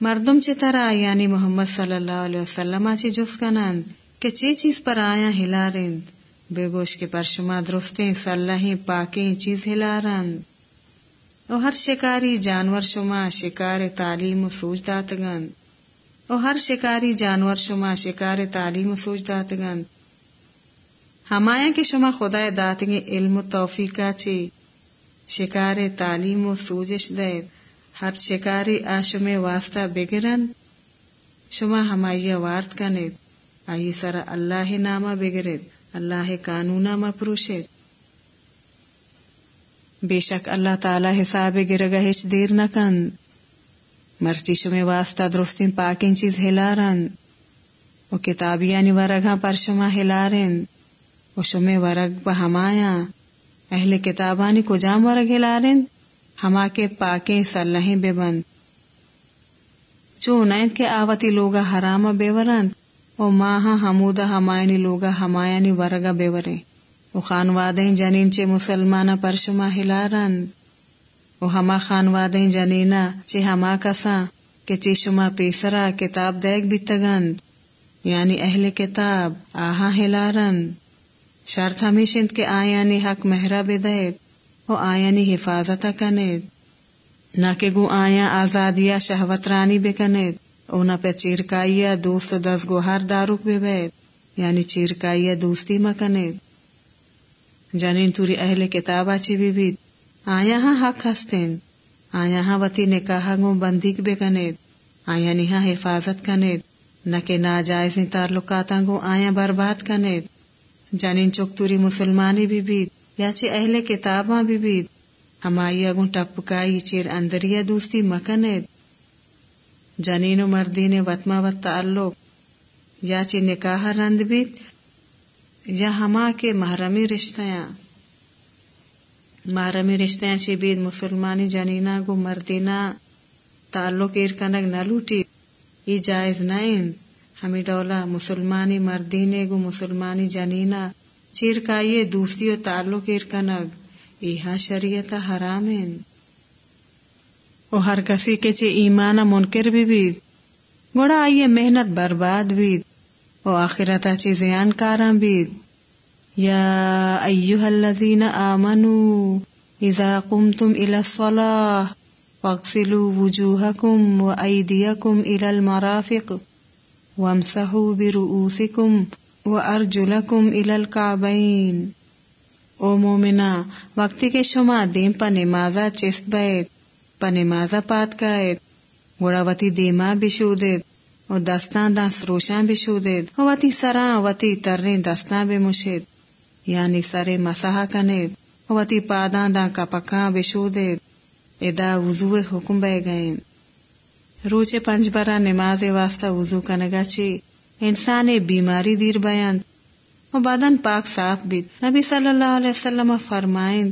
مردم چی طرح یعنی محمد صلی اللہ علیہ وسلم چی جس کنند کہ چی چیز پر آیا ہلارند بے گوش کے پر شما درستیں صلحیں پاکیں چیز ہلارند او ہر شکاری جانور شما شکار تعلیم و سوچ داتگند او ہر شکاری جانور شما شکار تعلیم و سوچ داتگند ہمایا کہ شما خدا داتگے علم و توفیقہ چی؟ شکار تعلیم و سوجش دے ہر شکاری آشم واسطہ بگرن، شما ہمائی وارت کنید۔ آئی سر اللہ نامہ بگرد اللہ قانونا مپروشد بے شک اللہ تعالی حساب گرگا ہچ دیر نہ کن۔ مرچی شما واسطہ درستین پاکین چیز ہلارن۔ و کتابیانی ورگاں پر شما ہلارن۔ و شما ورگ بہمایا۔ اہل کتابانی کو جام ورگ ہلارن؟ ہما کے پاکیں سلہیں بے بند۔ چو نیند کے آوتی لوگا حرام بے ورند او ماہا حمودہ ہمائنی لوگا ہمایانی ورگا بے ورے او خانوادیں جنین چے مسلمانا پرشما ہلارن او ہما خانوادیں جنینا چے ہما کساں کہ چے شما پیسرا کتاب دیکھ بھی تگند۔ یعنی اہل کتاب آہا ہلارن شرط ہمیشند کے آیانی حق مہرہ بدید۔ او آیانی حفاظت کنید۔ نہ کہ گو آیا آزادیا شہوت رانی بکنید او نہ پہ چیرکائیا دوست دس گو ہر داروک بے بید۔ یعنی چیرکائیا دوستی مکنید جنین توری اہل کتاب آچی بھی بید۔ آیا ہاں حق ہستین۔ آیا ہاں وتی نکاح گو بندیک بکنید آیا نیہا حفاظت کنید۔ نہ کہ ناجائز تعلقاتاں گو آیا برباد کنید۔ جنین چکتوری مسلمانی بھی بید۔ یا اہل کتاباں بھی بید۔ ہمائی اگوں ٹپکائی چیر اندریا دوستی مکنید۔ جنین و مردین وطما و تعلق۔ یا چی نکاح رند بید۔ یا ہما کے محرمی رشتیاں۔ محرمی رشتیاں چی بید مسلمانی جنینا گو مردینا تعلق ایرکنگ نہ لوٹی۔ یہ جائز نائن ہمیں ڈولا مسلمانی مردینے گو مسلمانی جنینا چیرکائیے دوستی و تعلق ایر کنگ شریعت حرام ہیں او ہر کسی کے چے ایمانا منکر بھی بید گوڑا آئیے محنت برباد بید او آخرتا چے زیان کاراں بید یا ایوہ الذین آمنو، اذا قمتم الى الصلاة فاغسلوا وجوهكم وأيديكم إلى المرافق، وامسحوا برؤوسكم وأرجلكم إلى الكعبين۔ او مومنا وقتی کے شما دیم پا نمازا چست بیت پا نمازا پات کائت گوڑا وتی دیما بشودت او دستان دا سروشان بشودت او وتی سران وتی ترین دستان بمشد یعنی سر مساحا کنید۔ او وتی پادان دا کپکان بشودت ادا وضو حکم بے گئیں روچ پنج برا نماز واسطہ وضو کنگا چی۔ انسان بیماری دیر بیان۔ و بدن پاک صاف بید۔ نبی صلی اللہ علیہ وسلم فرمائند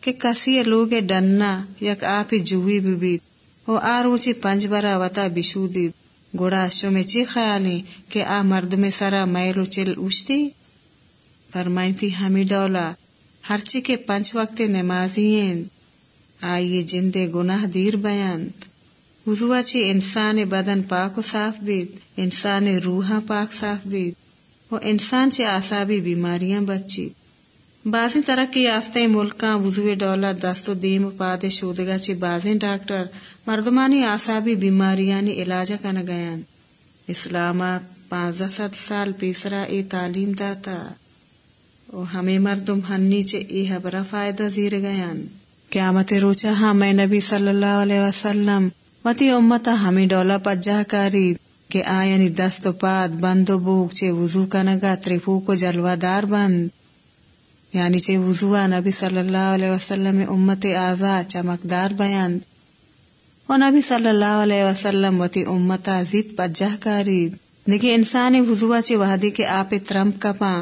کہ کسی لوگ ڈننا یک آپ جوی بھی بید۔ و آروچی پنج برا وطا بشو دید۔ گوڑا شو میں چی خیالی کہ آ مرد میں سرا میل و چل اوشتی؟ فرمائن تھی ہمی ڈولا۔ ہرچی کے پنچ وقت نمازین آئیے جندے گناہ دیر بیانت وضوع چی انسان بدن پاک و صاف بید انسان روحاں پاک صاف بید و انسان چی آسابی بیماریاں بچی۔ بازی ترقی یافتہ ملکاں وضو ڈولا دست و دیم و پاد شودگا چی بازی ڈاکٹر مردمانی آسابی بیماریانی علاجہ کن گیان۔ اسلاما پانزہ ست سال پیسرا ای تعلیم داتا۔ او ہمیں مردم ہنی چے ای حبرہ فائدہ زیر گیان۔ قیامت روچا ہاں میں نبی صلی اللہ علیہ وسلم وتی امتا ہمیں ڈولا پجا کاری کہ آئینی دست و پاد بند و بوک چے وضو کنگا تریفو کو جلوہ دار بند یعنی چے وضوع نبی صلی اللہ علیہ وسلم امت آزا چمکدار بیان و نبی صلی اللہ علیہ وسلم وتی امتا زید پجہ کاری نگی انسانی وضوع چے وحدی کے آپ ترمپ کپا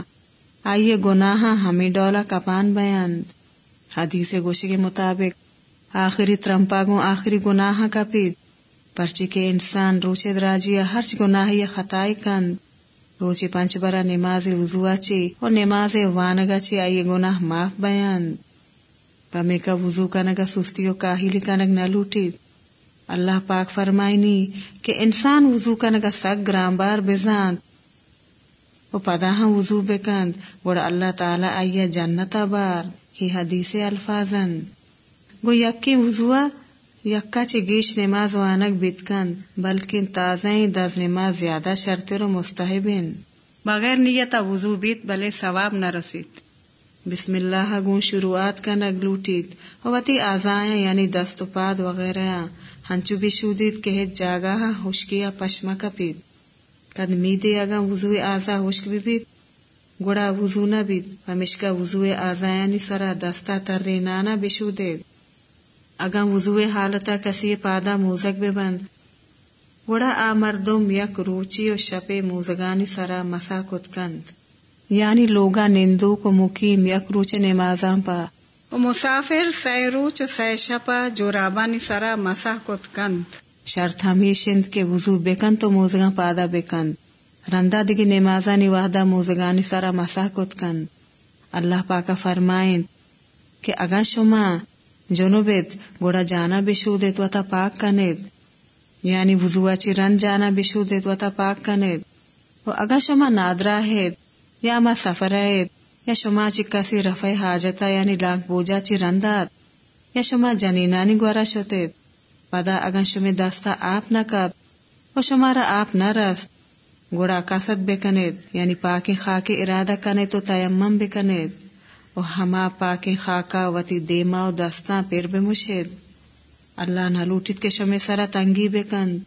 آئیے گناہ ہمیں ڈولا کپان بیان حدیث گوشے کے مطابق آخری ترمپا گو آخری گناہ کپید پرچی کے انسان روچے دراجی ہرچ گناہ یا خطائی کند۔ روچی پنچ برا نماز وضوع چی اور نماز وانگا چی آئی گناہ معاف بیان۔ پمی کا وضو کنگا سستی و کاہلی کنگ نہ لوٹی اللہ پاک فرمائنی کہ انسان وضو کنگا سگ گرام بار بزاند و پدا ہاں وضو بکند گوڑا اللہ تعالی آئیا جنتا بار ہی حدیث الفاظن گو یکی وضوع، یکا چی گیش نماز وانک بیتکند بلکہ تازہ دز نماز زیادہ شرطر و مستحبین. بغیر نیتا وضو بیت بلے ثواب نہ رسید. بسم اللہ گون شروعات کا نگ لوٹیت آزائیں یعنی دست و پاد وغیرہ، ہنچو بھی شودیت کہ جاگا ہاں ہوشکیا پشما کپیت کد میدے اگا وضو آزا ہوشک بھی بیت، گوڑا وضو نہ بیت ہمشکا وضو آزا یعنی سرا دستا تر نانا بشو اگا وضو حالتا کسی پادا موزک بے بند۔ گوڑا آ مردم یک روچی و شپے موزگانی سرا مسا کت کند۔ یعنی لوگا نندو کو مقیم یک روچ نمازاں پا۔ و مسافر سی روچ سی شپا جو رابانی سرا مسا کت کند۔ شرط ہمیشند کے وضو بکن تو موزگاں پادا بکند رندا دگی نمازانی وحدہ موزگانی سرا مسا کت کند۔ اللہ پاکا فرمائند کہ اگا شما جنوبت گوڑا جانا بشو دیت وطا پاک کنید یعنی وضوع چی رن جانا بشو دیت وطا پاک کنید و اگا شما نادرا ہے یا ما سفر ہے یا شما چی کسی رفع حاجتا یعنی لانک بوجا چی رندات یا شما جنینانی گورا شوتید پدا اگا شما دستا آپ نہ کب و شما را آپ نہ گوڑا کسد بکنید یعنی پاکی خاکی ارادہ کنے تو تیمم بکنید و ہما پاکی خاکا وتی دیما و دستا پیر بمشید اللہ نہ لوٹید کے شما سرا تنگی بکند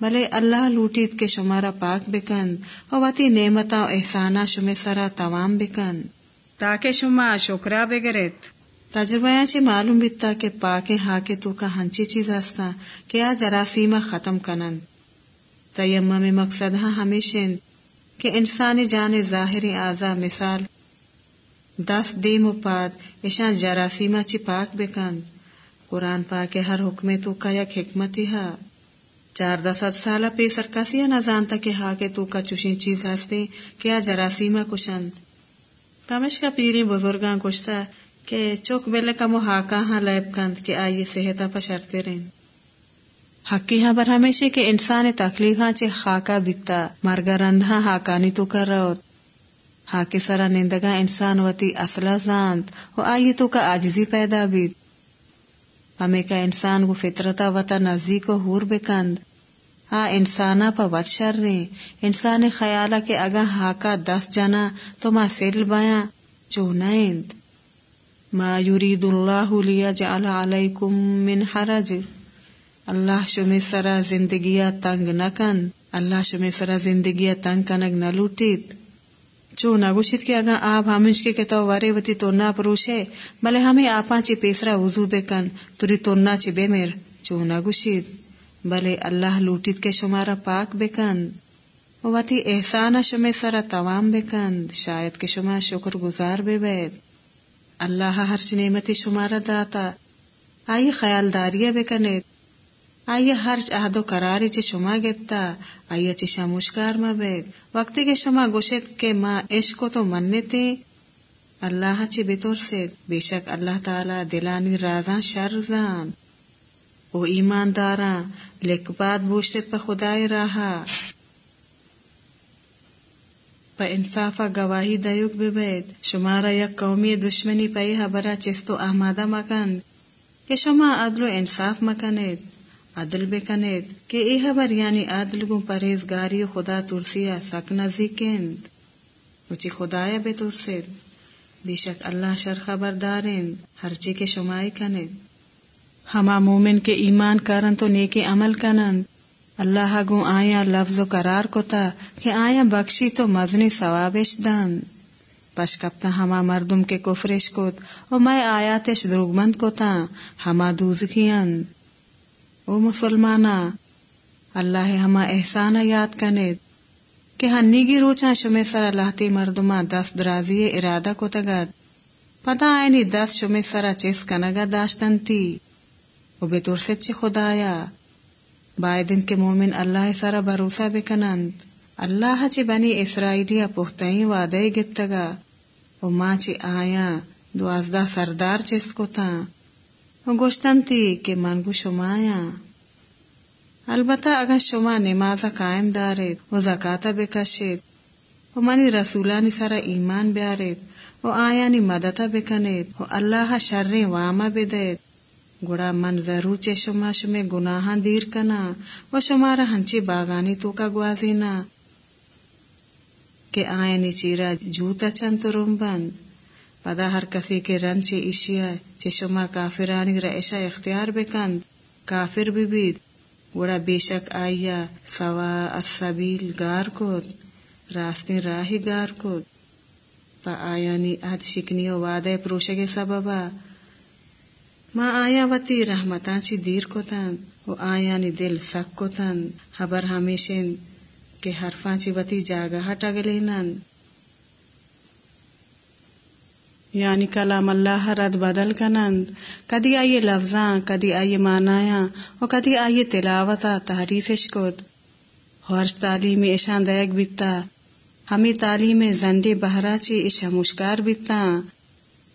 بلے اللہ لوٹید کے شمارا پاک بکند و وتی نعمتا و احسانا شما سرا تمام بکند تاکہ شما شکرا بگرت تجربہ چی معلوم بیتا کہ پاک ہاکے تو کا ہنچی چیز ہستا کہ آ جراسیمہ ختم کنند تیمم مقصد ہاں ہمیشن کہ انسانی جان ظاہری آزا مثال دس دیم و پاد اشان جراسیمہ چی پاک بکند قرآن پاک ہر حکم تو کا یک حکمت ہا. چار دس سالہ پہ سرکسی نہ جانتا کہ ہا کے تو کا چوشی چیز ہستے کیا جراسیما کشند تمش کا پیری بزرگاں کشتا کہ چوک بیلے کا مو ہاکا ہاں لیب کند کہ آئیے صحت پا شرتے رہن. حقی ہاں بر ہمیشہ کہ انسان تکلیف ہاں چے خاکا بیتا مرگا رندھا ہاکانی تو کر رہا ہاکے سرا نندگا انسان وتی اصلہ زانت و آئیے تو کا آجزی پیدا بیت ہمیں کا انسان کو فطرتا وطا نزدیک و حور بکند ہاں انسانا پا وط شر رہے انسان خیالا کہ اگا ہاکا دس جنا تو ما سیل بایا چونائند ما یرید اللہ لیا جعل علیکم من حرج اللہ شمی سرا زندگیا تنگ نکن اللہ شمی سرا زندگیا تنگ کنگ نلوٹید چو نگوشید کہ اگر آپ ہمش کے تو وارے وتی تونا پروشے بلے ہمیں آپا چی پیسرا وضو بکن توری تونا چی بے میر چو نگوشید بلے اللہ لوٹید کے شمارا پاک بکن وتی احسان شمے سرا توام بکن شاید کے شما شکر گزار بے بید اللہ ہر نعمتی شمارا داتا۔ آئی خیال داریا بکنید آئیے ہر عہد و قراری چی شما گپتا، آئیے چی شموشکار ما بید وقتی کے شما گوشت کے ما عشق تو منتے اللہ چی بطور سے بے شک اللہ تعالی دلانی رازاں شرزان او ایمان داراں لیک بعد پا خدای راہا۔ پا انصافا گواہی دیوک ببید شمارا یک قومی دشمنی پئی حبرا چستو احمادہ مکن کہ شما عدل و انصاف مکنید۔ عدل بکنید کہ اے حبر یعنی عدل گو پریزگاری خدا ترسیا سک نزیکند وچی خدایا بے ترسید۔ بے شک اللہ شر خبردارند ہر چی کے شمائی کنید۔ ہما مومن کے ایمان کرن تو نیکی عمل کنند۔ اللہ گو آیا لفظ و قرار کو کہ آیا بخشی تو مزنی ثوابش دن پشکپتا ہما مردم کے کفرش کت و میں آیاتش دروگمند کو تا ہما دوزکیند او مسلمانا، اللہ ہما احسانا یاد کنید کہ ہنی گی روچا شمی سرا لہتی مردما دست درازی ارادہ کو تگد پتا آئینی دست شمی سرا چیس کنگا داشتن تی۔ او بے بطور سچی خدایا۔ بائدن کے مومن اللہ سرا بھروسہ بکنند اللہ چی بنی اسرائیلیا پختائیں وعدے گتگا او ماں چی آیا دوازدہ سردار چیس کو تا گوشتن تھی کہ منگو شمایا۔ البتہ اگر شما نماز قائم دارید، و زکاتا بکشید، و منی رسولانی سر ایمان بیارید، و آیانی مدتا بکنید، و اللہ شر واما بدید گڑا من ضرور چے شما شما گناہاں دیر کنا، و شمارا ہنچی باغانی تو کا گوازینا کہ آئینی چیرا جوتا چند روم بند پدا ہر کسی کے رن چے اشیا چے شما کافرانی رئیشا اختیار بکند۔ کافر بھی بید۔ گوڑا بے شک آئیا، سوا السبیل گار کود۔ راستی راہی گار کود۔ پا آیانی اد شکنی و وعدے پروشے سببا۔ ما آیا وتی رحمتاں چی دیر کو تن و آیا نی دل سک کو تن خبر ہمیشن کہ حرفاں چی وتی جاگا ہٹا گلے نن یعنی کلام اللہ رد بدل کنند۔ کدی آئیے لفظاں، کدی آئیے مانایا و کدی آئیے تلاوتا تحریفش کد ہورش تعلیم ایشان دیگ بیتا ہمیں تعلیم زنڈی بہرا چی ایشا مشکار بیتا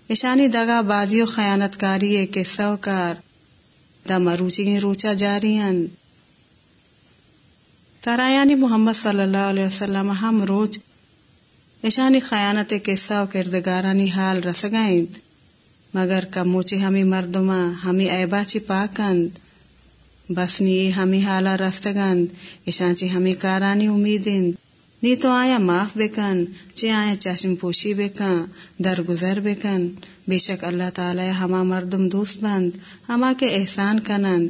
اشانی دگا بازی و خیانت کاری کے سوکار۔ دا مروچی روچا جاری ترایانی محمد صلی اللہ علیہ وسلم ہم روچ اشانی خیانت کے سو کردگارانی حال رسگائیں مگر کموچی ہمیں مردما ہمیں ایبا چی پاکند. بس نی ہمیں حالا رستگند اشانچی ہمیں کارانی امیدند. نی تو آیا معاف بکن، چی آیا چشم پوشی بکن، درگزر بکن. بے شک اللہ تعالی ہما مردم دوست بند، ہما کے احسان کنند.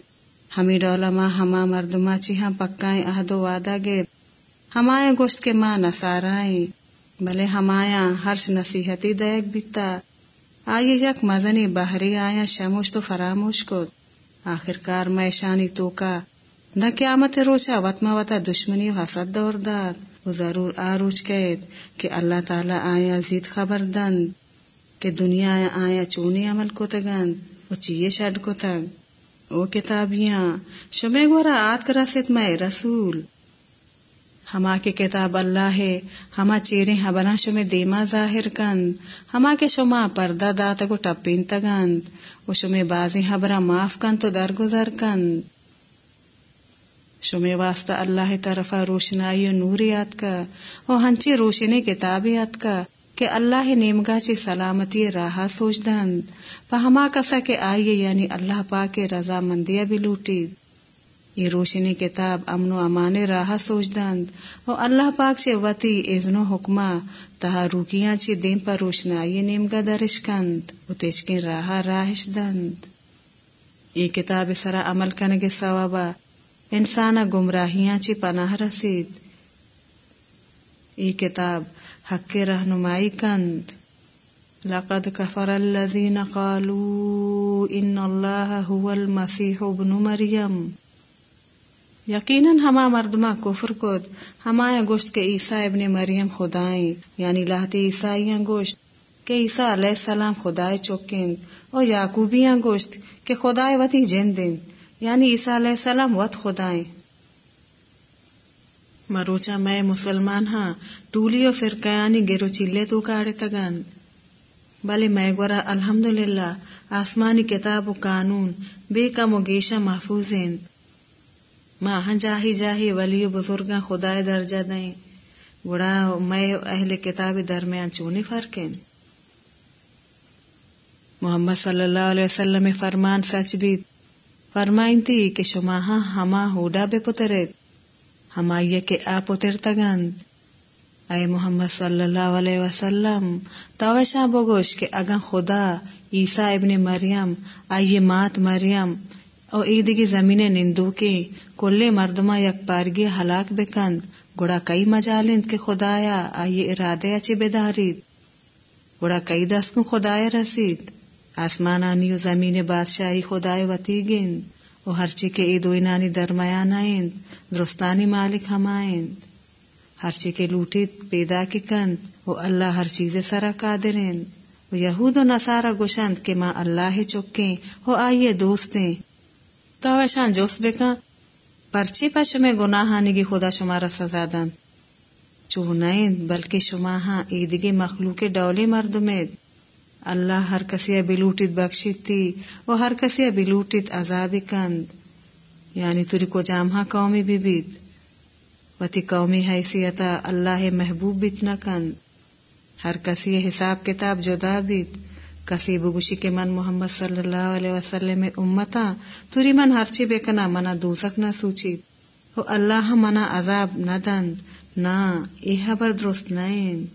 ہمیں ڈولا ماں ہما مردما چی ہم پکائیں عہد و وعدہ گے ہمایا گوشت کے ماں نسارائیں بلے ہمایا ہرش نصیحتی دیکھ بیتا۔ آئی یک مزنی بحری آیا شموش تو فراموش کو آخر کار میں شانی تو کا۔ نہ قیامت روچا وطما وطا دشمنی و حسد دور داد۔ وہ ضرور آروچ قید کہ اللہ تعالی آیا زید خبر دند کہ دنیا آیا چونی عمل کو تگند وہ چیئے شڈ کو تگ او کتابیاں، شمع گورا آت کرا ست میں رسول۔ ہما کے کتاب اللہ ہے، ہما چیریں حبنا شمع دیما ظاہر کند، ہما کے شما پردہ دات کو ٹپین تگند وہ شمع بازی حبرا معاف کن تو درگزر کند۔ شمع واسطہ اللہ طرفا روشنائی و نوریات کا او ہنچی روشنی کتابیات کا، کہ اللہ نیمگا چی سلامتی راہا سوچ دند۔ ہما کسا کے آئیے یعنی اللہ پاک رضا مندیا بھی لوٹی یہ روشنی کتاب امن و امان راہا سوچ دند او اللہ پاک چے وتی اذن و حکمہ تہا روکیاں چی دیم پر روشنائی نیمگا درش کند او تیچکین راہا راہش دند یہ کتاب سرا عمل کنگے ثوابا انسان گمراہیاں چی پناہ رسید۔ ای کتاب حق رہنمائی کند۔ لقد کفر الذین قالوا ان اللہ هو المسیح ابن مریم۔ یقیناً ہما مردمہ کفر کد، ہمایا گوشت کے عیسیٰ ابن مریم خدائیں یعنی لاہتی عیسائیاں گوشت کہ عیسیٰ علیہ السلام خدای چوکند اور یعقوبیاں گوشت کہ خدای وتی جن دن یعنی عیسیٰ علیہ السلام وط خدائیں۔ مروچا میں مسلمان ہاں ٹولی و فرقیانی گرو چلے تو کاڑے تگن بلے میں گورا الحمد للہ آسمانی کتاب و قانون، بے کم و گیشا محفوظ ہیں ماں ہاں جاہی جاہی ولی و بزرگاں خدا درجہ دیں۔ گڑا میں اہل کتاب درمیان چونی فرق محمد صلی اللہ علیہ وسلم فرمان سچ بھی فرمائن تھی کہ شما ہاں ہما ہوڈا بے پترت ہما یہ کہ آ پتر تگند اے محمد صلی اللہ علیہ وسلم توشا بگوش کہ اگا خدا عیسیٰ ابن مریم، آئیے مات مریم، او ایدگی زمین نندو کے کلے مردما یک پارگی ہلاک بکند گڑا کئی مجالند کے خدایا آئیے ارادے اچھی بیدارید گڑا کئی دس کو خدایا رسید آسمانانی و زمین بادشاہی خدای وتی گند و ہرچی کے ای دوینانی درمیان آئند درستانی مالک ہم آئند ہرچی کے لوٹیت پیدا کی کند و اللہ ہر چیز سرا قادرند و یہود و نصارہ گوشند کہ ماں اللہ چکیں و آئیے دوستیں تو ایشان جوست بکا پرچی پش میں گناہانی کی خدا شمارا سزا دن چونائند بلکہ شما ہاں ایدگی مخلوق ڈولے مردمید اللہ ہر کسی بلوٹت بخشیت تھی وہ ہر کسی بلوٹت عذاب کند. یعنی تری کو جامہ ہاں قومی بھی بیت. وتی قومی حیثیتا اللہ محبوب بیت نکن ہر کسی حساب کتاب جدا بیت. کسی بگوشی کے من محمد صلی اللہ علیہ وسلم امتا توری من ہرچی بےکنا منا دوسک نہ سوچی وہ اللہ منا عذاب نہ دند نہ یہ خبر درست نائن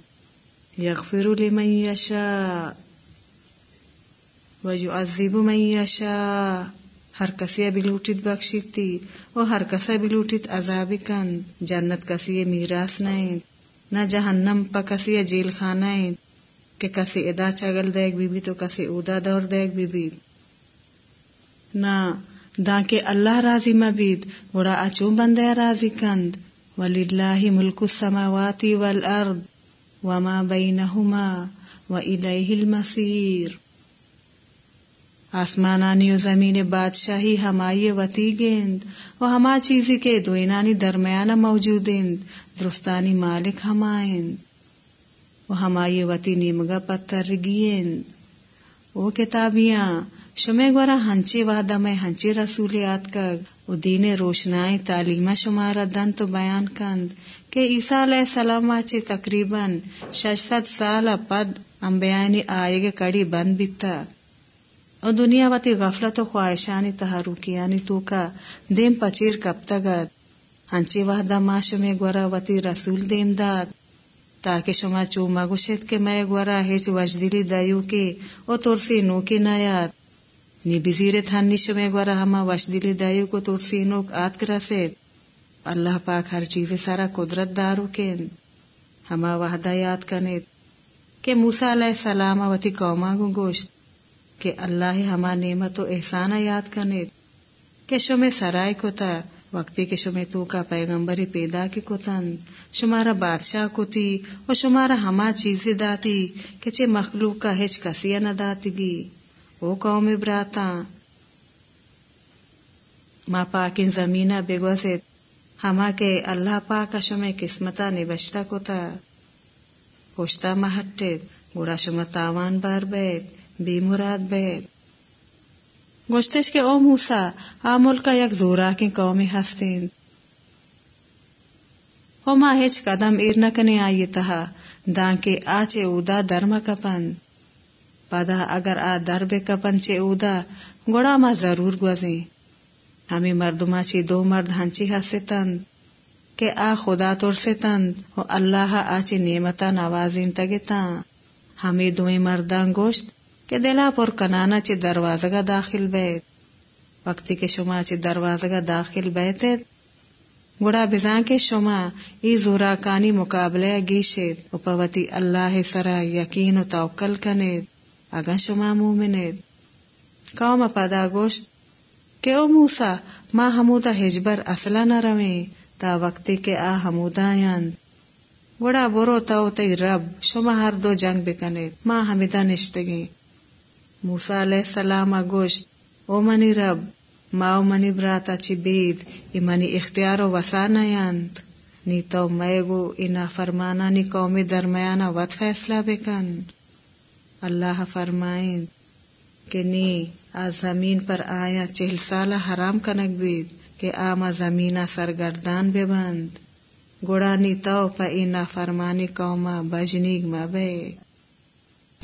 یغفر لمن یشاء ویعذب من یشاء ہر کسی بلوٹت بخشیتی و ہر کسا بھی بلوٹت عذاب کند جنت کسی میراث نائن نہ جہنم پا کسی جیل خانہ کہ کسی ادا چگل دیکھ بی بی تو کسی اودا دور دیکھ بی بی نہ دا کے اللہ راضی مبید گوڑا اچو بندے راضی کند۔ وللہ ملک السماوات والارض وما بینہما وإلیہ المصیر آسمانانی و زمین بادشاہی ہمائی وتی گیند۔ و ہما چیزی کے دوینانی درمیانہ موجودند درستانی مالک ہمائند ہمائی وتی نیمگا پتر گین او کتابیاں شمے گورا ہنچی وعدہ میں ہنچی رسولیات کا او دین روشنائی تعلیمہ شمارا دن تو بیان کند۔ کہ عیسیٰ علیہ السلام آچے تقریباً ششت سال پد انبیانی آئے گے کڑی بند بیتا۔ او دنیا واتی غفلت و خواہشانی تحروکیانی تو کا دیم پچیر کب تگت ہنچی وحدہ ما شمے گورا واتی رسول دیم داد تاکہ شما چوما گوشت کے میں گورا ہیچ وجدلی دایو کے او ترسی نو کی نیاد۔ نی بزیر تھانی شما گورا ہما وجدلی دایو کو ترسی نوک آت کرا کرسے اللہ پاک ہر چیز سارا قدرت دارو کے ہما وحدہ یاد کنید۔ کہ موسیٰ علیہ السلام وتی قوما گو گوشت۔ کہ اللہ ہما نعمت و احسانہ یاد کنید۔ کہ شما سرائے کو تا وقتی کے شمے تو کا پیغمبری پیدا کی کتن شمارا بادشاہ کو تھی و شمارا ہما چیزیں داتی کہ چے مخلوق کا ہچ کسی نہ داتی گی۔ او قوم براتا ما پاکن زمینہ بگوزت ہما کے اللہ پاک شمے قسمتا نبشتا کو تا پوشتا محٹت گوڑا شما تاوان بار بیت، بی مراد بیت۔ گوشتش کے او موسا آ ملکا یک زورا کی قومی ہستین۔ ہو ما ہچ قدم ایر نکنے آئی تہا دان کے آچے اودا درم کپن۔ پدا اگر آ درب کپن چے اودا گوڑا ما ضرور گوزیں۔ ہمیں مردما چی دو مرد ہنچی ہستے تند کہ آ خدا تور سے تند ہو اللہ آچے نعمتا نوازین تگتا ہمیں دوئی مردان گوشت کہ دلا پر کنانا چی دروازگا داخل بیت۔ وقتی کے شما چی دروازگا داخل بیتت گڑا بزان کے شما ای زورا کانی مقابلے گیشت اپوتی اللہ سرا یقین و توکل کنید اگا شما مومنید۔ قوم پدا گوشت کہ او موسا ما حمودا ہجبر اصلا نہ رویں تا وقتی کے آ حمودا یند گڑا برو تو تی رب، شما ہر دو جنگ بکنید، ما حمیدہ نشتگیں موسا علیہ السلام گوشت او منی رب ماو منی براتا چی بید، ای منی اختیار و وسا نیند نی تو میگو اینا فرمانا نی قومی درمیانا وط فیصلہ بکن۔ اللہ فرمائیں کہ نی آ زمین پر آیا چہل سالہ حرام کنک بید، کہ آما زمینہ سرگردان بے بند گوڑا نی تو پا اینا فرمانی قوما بجنیگ مبے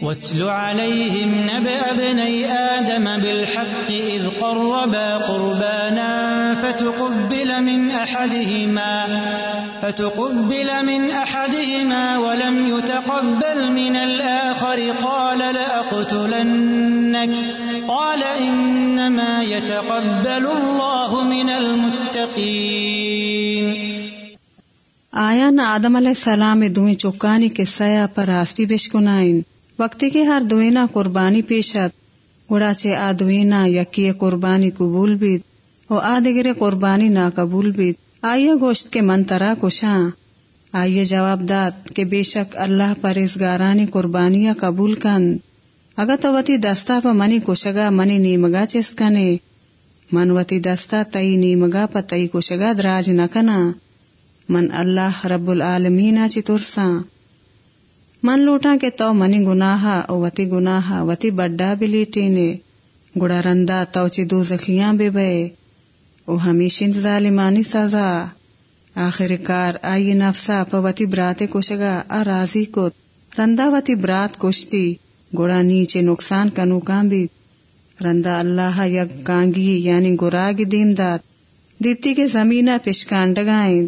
واتل عليهم نبأ ابني آدم بالحق إذ قربا قربانا فتقبل من أحدهما فتقبل من أحدهما ولم يتقبل من الآخر قال لأقتلنك قال إنما يتقبل الله من المتقين. آیا آدم علیہ السلام دویں چوکانی سیا پر راستی بشکنائن؟ وقتی کے ہر دوینا قربانی پیشت گڑا چے آ دوینا یکی قربانی قبول بیت، او آ دگرے قربانی نا قبول بیت۔ آئیے گوشت کے منترا کشاں آئیے جواب داد کہ بے شک اللہ پر اس گارانی قربانیاں قبول کن۔ اگر تو وتی دستا پا منی کشگا منی نیمگا چس کنے۔ من وتی دستا تئی نیمگا پا تئی کشگا دراج نکنا من اللہ رب العالمین چی ترساں۔ من لوٹا کے تو منی گناہ او وتی گناہ وتی بڈا بلیٹی نے گڑا رندا تو چی دو زخیاں بے بے او ہمیشن ظالمانی سزا آخر کار آئی نفسا پوتی براتے کوشگا آ راضی کو رندا وتی برات کوشتی گوڑا نیچے نقصان کنو کام بھی رندا اللہ یک کانگی یعنی گراگ دین دات دیتی کے زمینہ پشکانڈگائیں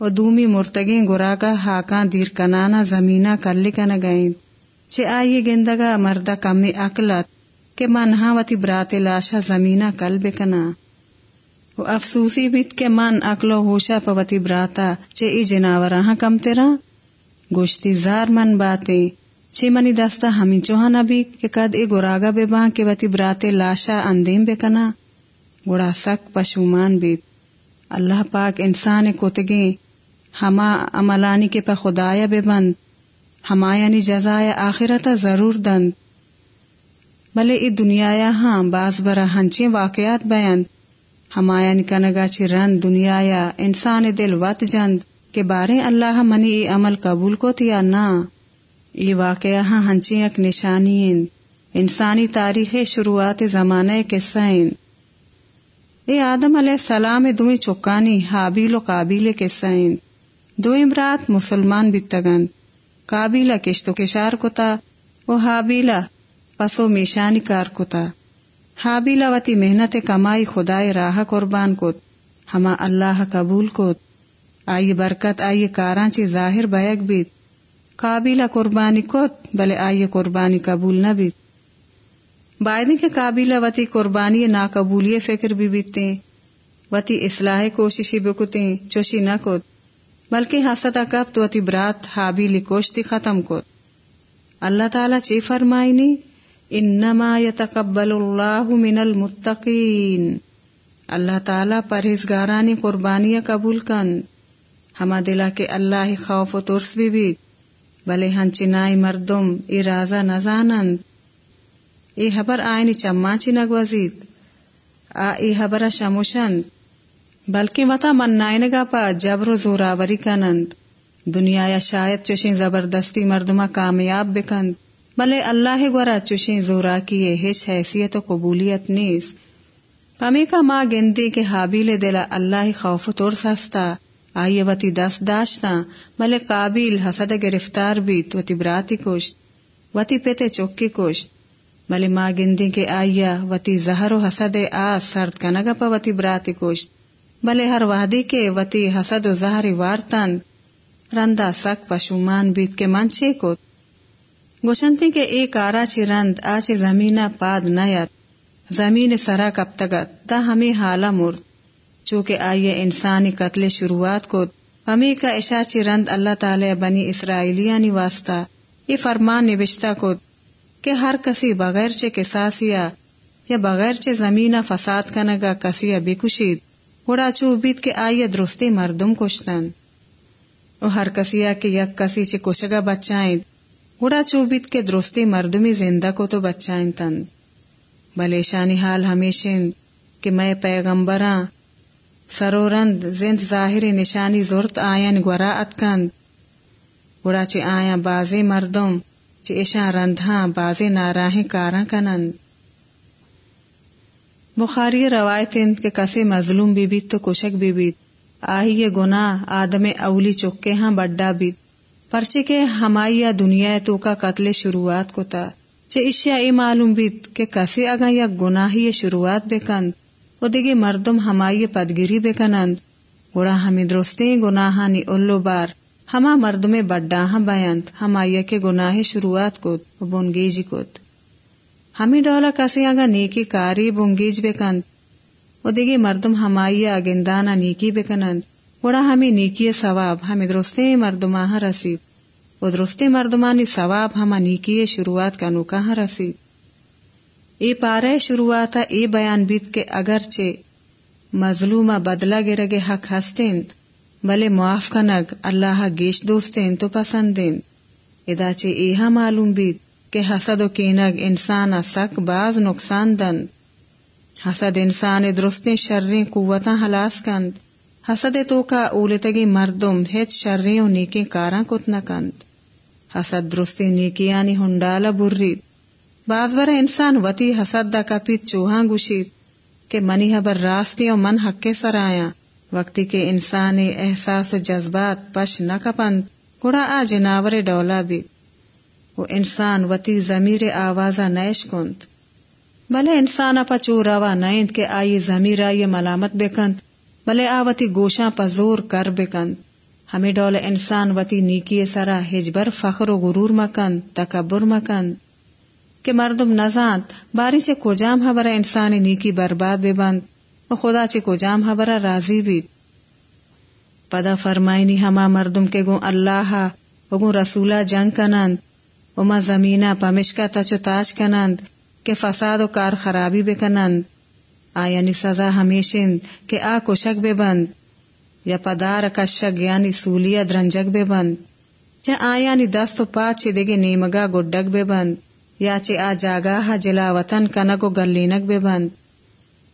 و دومی مرتگیں گرا کا ہاکاں دیر کنانا زمینہ کلی کن گئیں۔ چے آئیے گندگا مردہ کمی اکلت کہ منہا وتی برات لاشا زمینہ کل بکنا و افسوسی بیت کے من اکلو ہوشا پوتی براتا، چے ای جناوراں ہاں کم تیرا؟ گوشتی زار من باتیں۔ چھ منی دستا ہمیں چوہا نبی کہ کد ای گراگا بے باں کے وتی براتے لاشا اندیم بکنا گڑا سک پشومان بیت۔ اللہ پاک انسان کوتگیں۔ ہما عملانی کے پا خدایا بے بند، ہما یعنی جزایا آخرتا ضرور دند۔ بلے ای دنیا ہاں باز برا ہنچے واقعات بیند ہما یعنی کنگا چی رن دنیا انسان دل وط جند کے بارے اللہ منی ای عمل قبول کو تیا نا یہ واقعہ ہاں ہنچے اک نشانی انسانی تاریخ شروعات زمانہ قصہ اے آدم علیہ السلام دوئی چکانی حابیل و قابیل قصہ دو امرات مسلمان بیتگن قابیلہ کشتو کشار کتا و حابیلہ پسو میشانی کار کتا۔ حابیلہ وتی محنت کمائی خدای راہ قربان کت۔ ہما اللہ قبول کت۔ آئی برکت، آئی کاران چی ظاہر بیگ بیت۔ قابیلہ قربانی کت، بلے آئی قربانی قبول نہ بیت۔ بائدی کے قابلہ وتی قربانی ناقبولی فکر بھی بیتے وتی اصلاح کوششی بکتے چوشی نہ کت۔ بلکہ حسد اکب وتی برات حابیل کوشتی ختم کت اللہ تعالی چی فرمائنی؟ انما يتقبل اللہ من المتقین۔ اللہ تعالی پرہیزگارانی قربانی قبول کن۔ ہما دلا کے اللہ خوف و ترس بھی بیت بلے ہن چنائی مردم ای رازا نزانند ای حبر آئینی چما چی نگوزید۔ آ ای حبر شموشند۔ بلکہ وطا من پا جبر و زوراوری کنند۔ دنیا یا شاید چوشیں زبردستی مردمہ کامیاب بکند۔ بلے اللہ گورا چوشیں زورا کیے ہیچ حیثیت و قبولیت نیس پمی کا ماں گندی کے حابیل دلا اللہ خوف طور سستا۔ آئیے وتی دست داشتا۔ بلے قابل حسد گرفتار بھی وتی براتی کوشت وتی پیتے چوکی کوشت بلے ماں گندی کے آئیا وتی زہر و حسد آس سرد کنگا پا وتی براتی کوشت بلے ہر وحدی کے وتی حسد و زہری وارتن رندا سک پشومان بیت کے منچے کو۔ گوشنتی کے ایک آرا چی رند آچے زمینہ پاد نیت زمین سرا کب تگت دا ہمیں حالا مرد۔ چونکہ آئیے انسانی قتل شروعات کو، ہمیں کا اشا چی رند اللہ تعالی بنی اسرائیلیانی واسطہ یہ فرمان نبشتہ کو، کہ ہر کسی بغیر چے کساسیا یا بغیر چے زمینہ فساد کنگا کسیا بکشید۔ گوڑا چوبیت کے آئیے درستی مردم کشتن۔ او ہر کسیا کے یک کسی چے کشگا بچائیں۔ گوڑا چوبیت کے درستی مردمی زندہ کو تو بچائیں تن۔ بلے شانی حال ہمیشن کہ میں پیغمبراں سرورند زند ظاہری نشانی زورت آئین گورا اتکند۔ گوڑا چے آیا بازی مردم، چے ایشان رندھاں بازی ناراہیں کاراں کنند۔ بخاری روایت کے کسی مظلوم بھی بیت تو کشک بھی بیت آہی یہ گناہ آدم اولی چکے ہاں بڈا بیت پرچے کے ہمائی دنیا تو کا قتل شروعات کو تا۔ چے اشیا ای معلوم بیت کہ کسی اگا یا گناہ یہ شروعات بے کند۔ و دیگے مردم ہمائی پدگیری بے کنند۔ گوڑا ہمیں درستے گناہانی اولو بار۔ ہما مردم بڈا ہاں بیانت ہمائی کے گناہ شروعات کو بونگیجی کوت ہمیں ڈولا کسی آگا نیکی کاری بونگیج بکند۔ و دیگے مردم ہمائی آگندانا نیکی بکنند۔ وڑا ہمیں نیکی ثواب، ہمیں درستے مردمہ ہاں رسید۔ و درستے مردمانی ثواب ہما نیکی شروعات کا نوکا رسید۔ اے پارے شروعاتا اے بیان بیت کے اگرچہ مظلومہ بدلا گرگے حق ہستین، بلے معاف کنگ، اللہ گیش دوستین تو پسندین۔ ادا چے ایہا معلوم بیت۔ کہ حسد و کینگ انسان سک باز نقصان دند حسد انسان درست شرری قوت ہلاس کند۔ حسد تو کا اولتگی مردم ہچ شرری و نیکی کاراں کت کند۔ حسد درستی نیکیانی ہنڈالا برید باز بر انسان وتی حسد دا کپیت چوہاں گوشید۔ کہ منی حبر راستی اور من حق کے سر آیا۔ وقتی کے انسان احساس و جذبات پش نہ کپند۔ گڑا آ جناور ڈولا بھی۔ وہ انسان وتی ضمیر آوازہ نیش کنت بھلے انسان اپا چو روا نیند کے آئی ضمیر آئی ملامت بکند بھلے آوتی گوشاں پا زور کر بکند ہمیں ڈول انسان وتی نیکی سرا ہجبر فخر و غرور مکند تکبر مکند کہ مردم نزانت باری چے کجام حبر انسان نیکی برباد بے بند؟ و خدا چے کجام حبر راضی بھی پدا فرمائنی ہما مردم کے گو اللہ و گو رسولہ جنگ کنند۔ و ما زمینہ پمشکا تچو تاج کنند، کہ فساد و کار خرابی بے کنند۔ آیا سزا ہمیشن کہ آ کشک بے بند، یا پدار کشک یعنی سولیا درنجک بے بند۔ یا آیا نی دست و پاچ چے دیگے نیمگا گڈک بے بند، یا چے آ جاگا ہا جلا وطن کنک و گلینک بے بند۔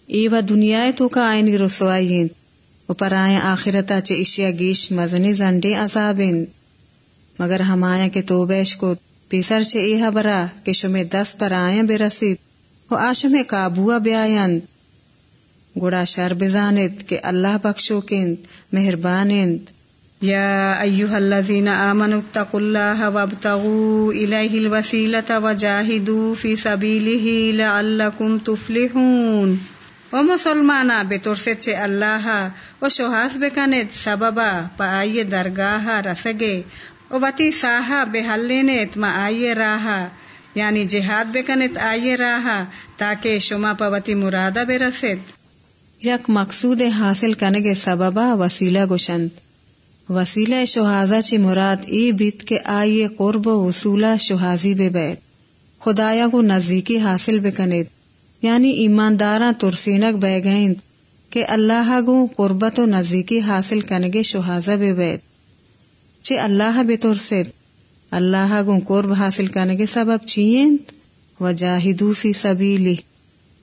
ای و دنیا تو کا آئینی رسوائین و پر آخرتا چے اشیا گیش مزنی زنڈے عذابین۔ مگر ہم آیا کے توبیش کو پیسر چے ایہا برا کہ شمی دست پر آیا بے رسید و آشمی کابوا بے آیند گڑا شر بزانت کہ اللہ بخشو کند مہربانند یا ایوہ الذین آمنوا اتقوا اللہ وابتغوا الیہ الوسیلة وجاہدوا فی سبیلہ لعلکم تفلحون و مسلمانا بطور سے چے اللہ و شہاس بکنت سببا پا آئیے درگاہ رسگے وتی ساہا بحلینت ما آئیے راہا یعنی جہاد بکنت آئیے راہا تاکہ شما پا وتی مرادہ برسد یک مقصود حاصل کنگے سببا وسیلہ گوشند وسیلہ شہازہ چی مراد ای بیت کے آئیے قرب و وصولہ شہازی بے بیت خدایا کو نزدیکی حاصل بکنید یعنی ایمانداراں ترسینک بے گئند کہ اللہ گو قربت و نزدیکی حاصل کنگے شہازہ بے بیت چی اللہ بے ترسید اللہ گو قرب حاصل کنگے سبب چیئند و جاہدو فی سبیلی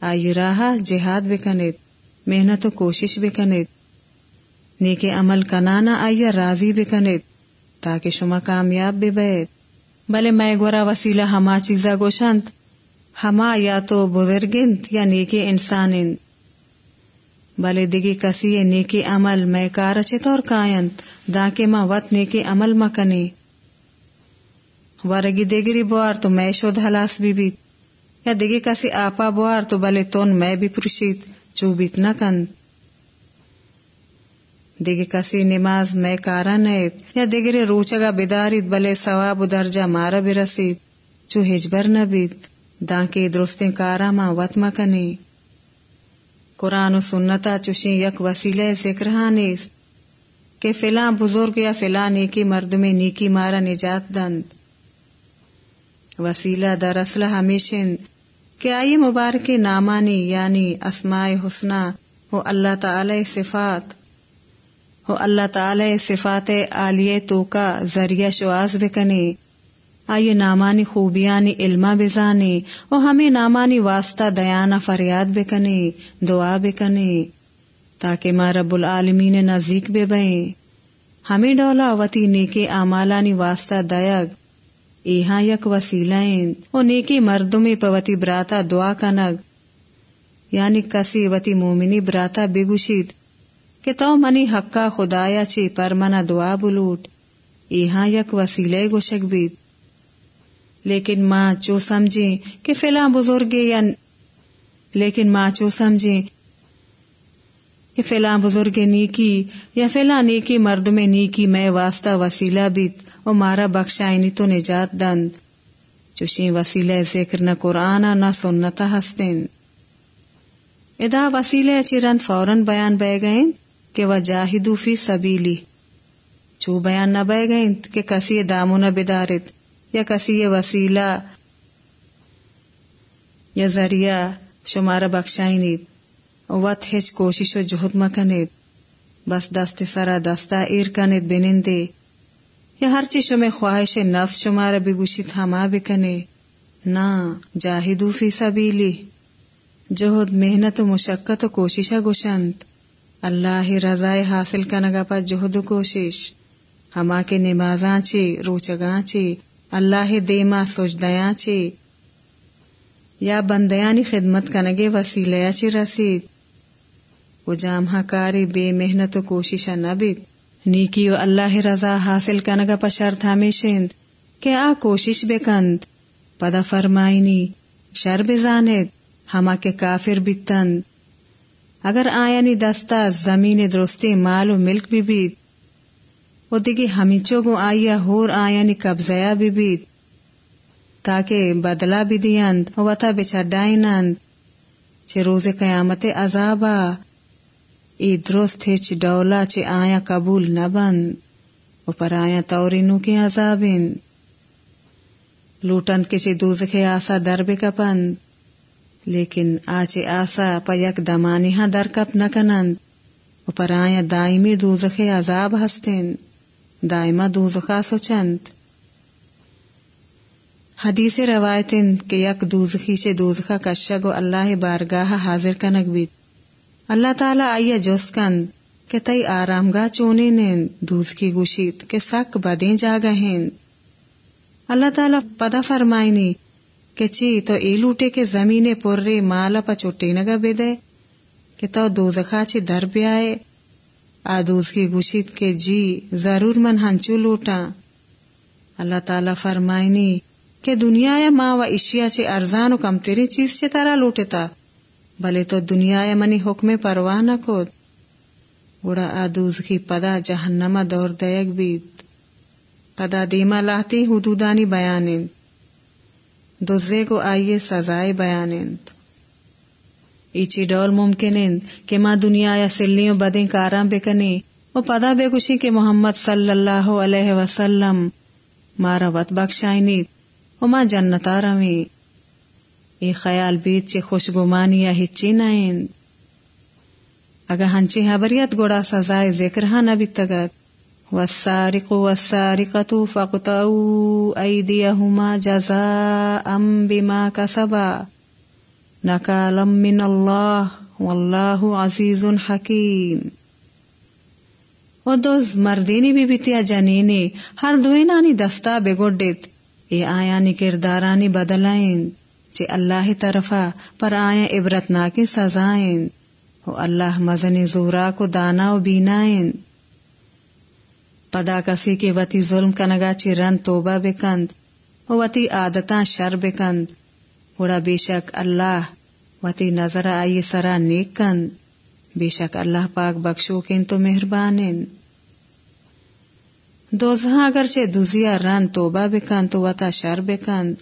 آئی راہا جہاد بکنید محنت و کوشش بھی کنید نیک عمل کنانا آئیا راضی بھی کنید تاکہ شما کامیاب بھی بیت بلے میں گورا وسیلہ ہما چیزا گوشند۔ ہما یا تو بزرگند یا نیکی انسانند۔ بلے دگی کسی نیکی عمل میں کارچے طور کائنت داکے ماں وط نیکی عمل مکنی ورگی دیگری بوار تو میں شود حلاس بھی بیت یا دگی کسی آپا بوار تو بلے تون میں بھی پرشید چوبیت نہ کن دیگه کسی نماز میں کارا نیت یا دیگری روچگا بدارید بلے ثواب و درجہ مارا برسید چو ہجبر نبید دانکے درستیں کارا ما وط مکنی قرآن و سنتا چوشیں یک وسیلہ ذکرہا نیست کہ فلاں بزرگ یا فلاں نیکی مرد میں نیکی مارا نجات دند۔ وسیلہ در اصلہ ہمیشن کہ آئی مبارک نامانی یعنی اسماء حسنہ ہو اللہ تعالی صفات، ہو اللہ تعالی صفات عالیہ تو کا ذریعہ شواز بکنے۔ آئیے نامانی خوبیانی علمہ بزانے او ہمیں نامانی واسطہ، دیانہ، فریاد بکنے دعا بکنے تاکہ ما رب العالمین نزدیک بے بئیں۔ ہمیں ڈولا وتی نیکے آمالانی واسطہ، دیگ، ایہاں یک وسیلائیں او نیکی مردمی پوتی براتا، دعا کنگ۔ یعنی کسی وتی مومنی براتا بگوشید کہ تو منی حقا خدایا چی پر منا دعا بلوٹ۔ ایہاں یک وسیلے گوشک بید۔ لیکن ماں چو سمجھیں کہ فلاں بزرگے یا لیکن ماں چو سمجھیں کہ فلاں بزرگ نیکی یا فلاں نیکی مرد میں نیکی میں واسطہ وسیلہ بیت و مارا بخشائنی تو نجات دند۔ چوشی وسیلہ ذکر نہ قرآن نہ سنتا ہستین۔ ادا وسیلہ چیرن فوراً بیان بے گئیں کہ وہ جاہدو فی سبیلی۔ چو بیان نہ بے گئیں کہ کسی دامو نہ بدارت یا کسی وسیلہ یا ذریعہ شمارا بخشائنی وت ہچ کوشش و جہد مکنید بس دست سرا دستا ایر کنید بنندے، یا ہر چیز میں خواہش نفس شمارا بگوشی تھاما بکنے نا جاہدو فی سبیلی، جہد، محنت و مشقت و کوشش گوشند، اللہ رضائے حاصل کنگا پا جہد و کوشش، ہما کے نمازاں چی روچگاں چی اللہ دیما سجدیاں چی، یا بندیانی خدمت کنگے وسیلیا چی رسید۔ وہ جامہ کاری بے محنت و کوشش نبیت نیکی و اللہ رضا حاصل کنگا پشرت ہمیشند کہ آ کوشش بے کند پدا فرمائنی، شر بزاند، ہما کے کافر بیتند۔ اگر آیانی دستا زمین درستی مال و ملک بھی بیت دیگی ہمیچو گو آیا ہور آیانی قبضیا بھی بیت، تاکہ بدلا بھی دیند و وطا بچڈائنند چھ روز قیامت عذابا، ای درست ہچ ڈولا چھ آیا قبول نبند و پر آیا تورینو کی عذابین۔ لوٹند کے دوزخے آسا در کپند۔ لیکن آچے آسا پا یک دمانی ہاں در کپ نکنند و پر آیا دائمی دوزخے عذاب ہستین۔ دائما دوزخا سوچند حدیث روایتن کہ یک دوزخی چے دوزخا کشگو اللہ بارگاہ حاضر کنک بیت اللہ تعالی آئیا جوست کند کہ تئی آرام گاہ چونے نین دوزخی گوشید کہ سک بدیں جاگا ہیں اللہ تعالی پدا فرمائنی کہ چی تو ای لوٹے کے زمین پورے مالا پا چوٹی نگا بے دے کہ تو دوزخا چی در بے آئے آدوز کی گوشید کے جی ضرور من ہنچو لوٹا۔ اللہ تعالی فرمائنی کہ دنیا یا ماں و اشیا چی ارزان و کم تیری چیز چی تارا لوٹے تا بلے تو دنیا یا منی حکم پرواہ نہ کود گوڑا آدوز کی پدا جہنما دور دیگ بیت۔ پدا دیما لاتی حدودانی بیانند دوزے کو آئیے سزائے بیانند ایچی ڈول ممکن کہ ماں دنیا یا سلیوں بدیں کاراں بے بکنے وہ پدا بے کشی کے محمد صلی اللہ علیہ وسلم مارا وط بخشائنی۔ و ماں جنتا روی ای خیال بیت چے خوش گمانی یا ہچی نائند اگا ہنچی حبریت گوڑا سزائے ذکر ہاں نبی تگت۔ والسارق والسارقة فاقطعوا أيديهما جزاء بما كسبا نكالا من الله والله عزيز حكيم و دوز مردینی بھی بیتیا جنینی، ہر دوینانی دستا بگوڈت اے آیانی کردارانی بدلائیں۔ چے اللہ طرفا پر آیا عبرتناکی سزائیں۔ و اللہ مزنی زورا کو دانا و بینائیں۔ پدا کسی کے وتی ظلم کنگا چی رن توبہ بکند۔ وتی عادتاں شر بکند۔ وڑا بے شک اللہ وتی نظر آئی سرا نیک بے شک اللہ پاک بخشو کن تو مہربانن دوزہاں اگرچہ دوزیا رن توبہ بکند تو وتا شر بکند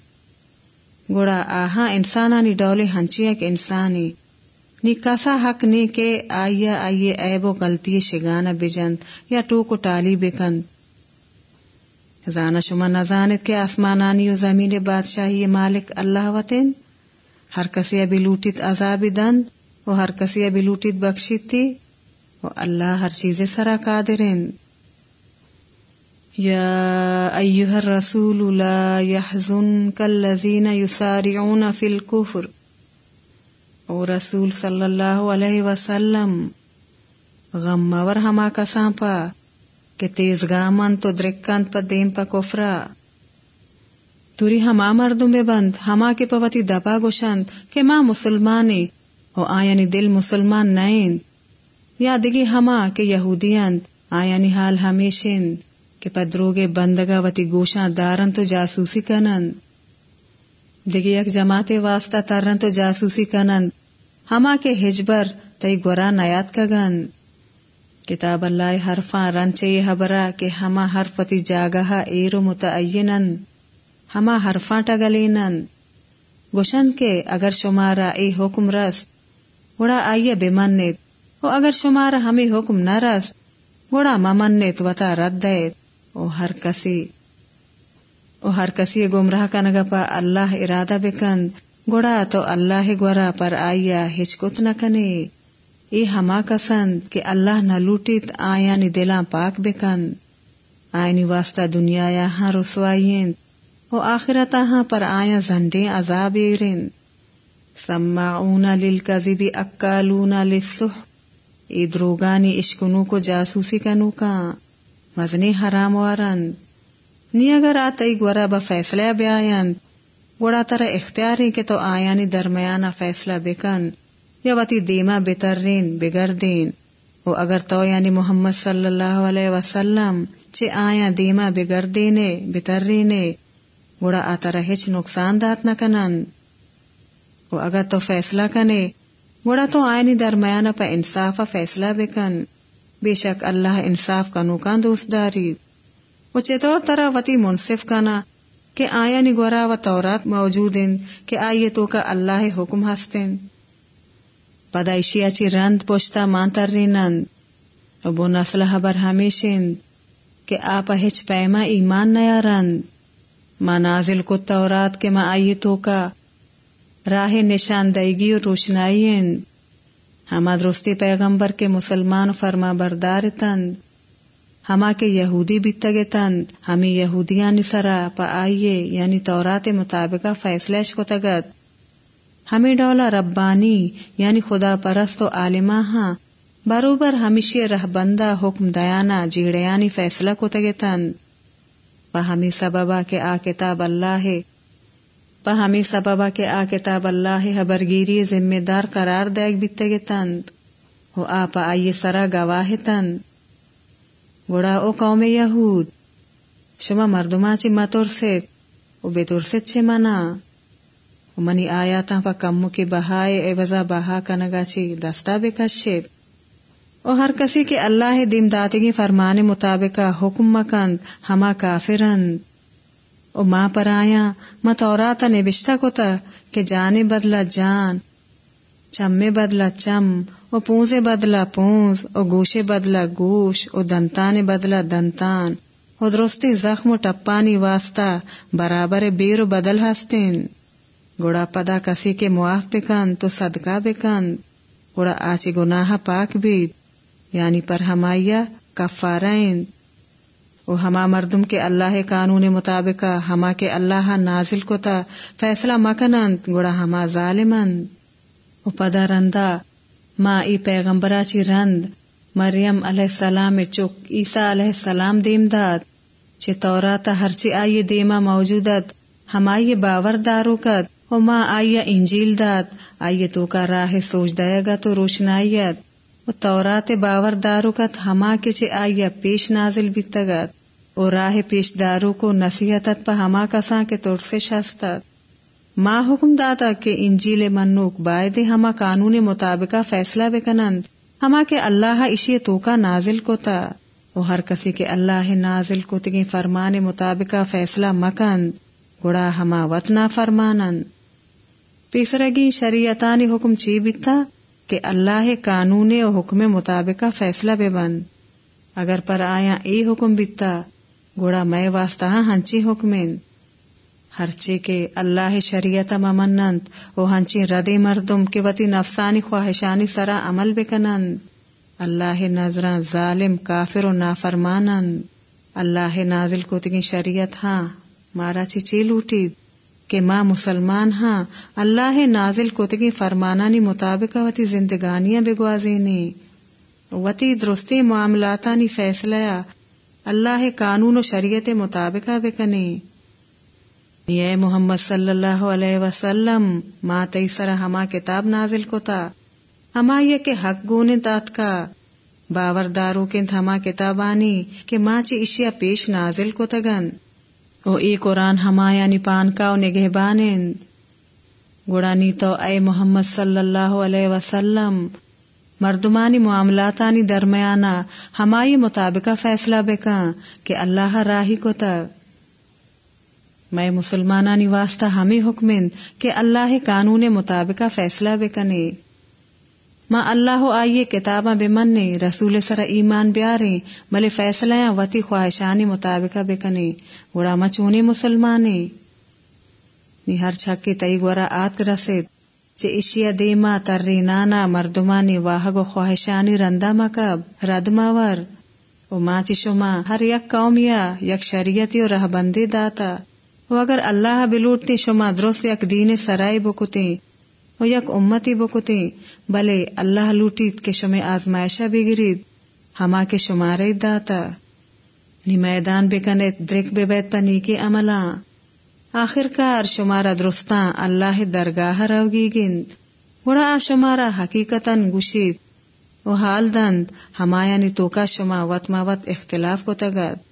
گوڑا آہا انسانانی ڈولے ہنچی ایک انسانی نی کسا حق نی کے آئیا آئیے عیب و غلطی شگانا بجند یا ٹوکو ٹالی بکند زانا شما نزانت کے آسمانانی و زمین بادشاہی مالک اللہ وطن؟ ہر کسی ابھی لوٹیت عذاب دند و ہر کسی ابھی لوٹیت بخشیت تھی و اللہ ہر چیز سرا قادرن یا ایوہ الرسول لا يحزنك الذین یسارعون فی الكفر او رسول صلی اللہ علیہ وسلم، غم مور ہما کساں پا۔ کہ تیز گامن تو درکان پا دین پا کفرا توری ہما مردم بے بند ہما کے پوتی دبا گوشند کہ ماں مسلمانی او آیانی دل مسلمان نائند یا دگی ہما کہ یہودیاند آیانی حال ہمیشند کہ پدروگے بندگا وتی گوشاں دارن تو جاسوسی کنند دگی یک جماعت واسطہ ترن تو جاسوسی کنند ہما کے ہجبر تئی گورا نیات کا گن کتاب اللہ حرفاں رنچے حبرا کہ ہما حرفتی جاگہ ایرو متعینن ہما حرفاں ٹگلینن گوشن کے اگر شمارا اے حکم رس گوڑا آئیے بے بمنت او اگر شمارا ہمیں حکم نہ رس گوڑا ممنت وتا رد دیت او ہر کسی او ہر کسی گمراہ کنگا پا اللہ ارادہ بکند گوڑا تو اللہ گورا پر آیا ہچکت نہ کنے ای ہما کسند کہ اللہ نہ لوٹیت آیا نی یعنی دلاں پاک بکند۔ آئینی واسطہ دنیا یا ہاں رسوائین او آخرت ہاں پر آیا زنڈیں عذاب ایرن سمعون للکذب اکالون للسح ای دروگانی اشکنو کو جاسوسی کنو کا مزنی حرام وارند۔ نی اگر آتائی گورا با فیصلہ بیایند۔ گوڑا تر اختیاری کے تو آیانی درمیانہ فیصلہ بکن یا وتی دیما بترین بگردین و اگر تو یعنی محمد صلی اللہ علیہ وسلم چے آیا دیما بگردینے بترینے گوڑا آتا رہچ نقصان دات نہ کنن۔ و اگر تو فیصلہ کنے گوڑا تو آئینی درمیان پا انصاف فیصلہ بکن۔ بے شک اللہ انصاف کا نوکان دوست داری۔ وہ چطور طرح وتی منصف کنا کہ آیا نی گورا و تورات موجود کہ آئیے تو کا اللہ حکم ہستن۔ پدائشی اچھی رند پوشتا مانتر رینند ابو نسل حبر ہمیشن کہ آپ ہچ پیما ایمان نیا رند ما نازل کو تورات کے ما آئیے تو کا راہ نشاندہگی اور روشنائی ہما درستی پیغمبر کے مسلمان فرما بردار تند ہما کے یہودی بھی تگے تند ہمیں یہودیاں نسرا پا آئیے یعنی تورات مطابق فیصلہ کو تگت ہمیں ڈولا ربانی یعنی خدا پرست و عالمہ ہاں بروبر ہمیشہ رہ بندہ حکم دیانا جیڑیانی فیصلہ کو تگے تند پا ہمیں سببا کے آ کتاب اللہ ہے۔ پا ہمیں سببا کے آ کتاب اللہ حبرگیری ذمہ دار قرار دیگ بیتے گے تند ہو آپا آئیے سرا گواہ تند گوڑا او قوم یہود۔ شما مردما چی مطور ست او بیتور ست چی منا و منی آیاتا پا کمو کی بہائے اے وزا بہا کنگا چی دستا بکشید او ہر کسی کے اللہ دیم داتگی فرمان مطابق حکم مکند ہما کافرند او ماں پر آیا ما تورات نبشتہ کو تا کہ جانے بدلا جان چمے بدلا چم او پونزے بدلا پونز او گوشے بدلا گوش او دنتان بدلا دنتان او درستی زخم و ٹپانی واسطہ برابر بیر و بدل ہستین گوڑا پدا کسی کے معاف بکن تو صدقہ بکن، گوڑا آچی گناہ پاک بید یعنی پر ہمایا کفارین وہ ہما مردم کے اللہ قانون مطابق ہما کے اللہ نازل کو تا فیصلہ مکنند گڑا ہما ظالمند۔ و پدا رندا، ما ای پیغمبرا چی رند، مریم علیہ السلام چک، عیسیٰ علیہ السلام دیم داد۔ چی توراتا ہرچی آئی دیما موجودت، ہمائی باور دارو کد و ما آئی انجیل داد؟ آئی تو کا راہ سوچ دے گا تو روشنائیت۔ و تورات باور دارو کت ہما کے چی آئی پیش نازل بیتگت اور راہ پیش دارو کو نصیحت پا ہما کساں کے طور سے شستت ماں حکم داتا کہ انجیل منوک بائد ہما قانون مطابقہ فیصلہ بکنند۔ ہما کے اللہ اشی تو کا نازل کو تا وہ ہر کسی کے اللہ نازل کو تگی فرمان مطابقہ فیصلہ مکند۔ گڑا ہما وطنا فرمانند۔ پیسرگی شریعتانی حکم چی بیتا کہ اللہ قانون و حکم مطابقہ فیصلہ بے بند؟ اگر پر آیا ای حکم بیتا، گوڑا میں واسطہ ہنچی حکمین۔ ہرچے کے اللہ شریعت ممنند او ہنچی ردی مردم کے وتی نفسانی خواہشانی سرا عمل بکنند اللہ نظران ظالم، کافر و نافرمانند۔ اللہ نازل کو تگی شریعت ہاں مارا چی لوٹی کہ ماں مسلمان ہاں اللہ نازل کو تگی فرمانانی مطابق وتی زندگانیاں بگوازینی۔ وتی درستی معاملاتانی فیصلہ اللہ قانون و شریعت مطابق بکنے یہ محمد صلی اللہ علیہ وسلم، ما تیسر ہما کتاب نازل کو تا ہما یہ کہ حق گونے تات کا۔ باور دارو ہما کتابانی کہ ماں چی اشیا پیش نازل کو تگن او ای قرآن ہما یعنی پان کا نگہ بانند گڑانی تو اے محمد صلی اللہ علیہ وسلم، مردمانی معاملاتانی درمیانہ ہمائی مطابقہ فیصلہ بکا کہ اللہ راہی کو تب میں مسلمانانی واسطہ ہمیں حکمن کہ اللہ قانون مطابقہ فیصلہ بکنے۔ ماں اللہ آئیے کتاباں بے مننے رسول سر ایمان بیارے بلے فیصلہ وتی خواہشانی مطابقہ بکنے گوڑا مچونے مسلمانے نی ہر چھکی تئی گورا آت رسید۔ چه اشیا دیما تری نانا مردمانی واہگ و خواہشانی رندا مکب رد ماور و ما چی شما ہر یک قومیا یک شریعتی و رہ بندی داتا۔ و اگر اللہ بلوٹتی شما درست یک دین سرائی بکتی و یک امتی بکتی بلے اللہ لوٹیت کے شما آزمائشہ بگرید ہما کے شمارے داتا۔ نی میدان بکنت درک بے بیت پنی کی عملان آخر کار شمارا درستان اللہ درگاہ روگی گند۔ گڑا شمارا حقیقتاً گوشید۔ و حال دند ہمایانی توکا شما وط ما وط اختلاف کو تگد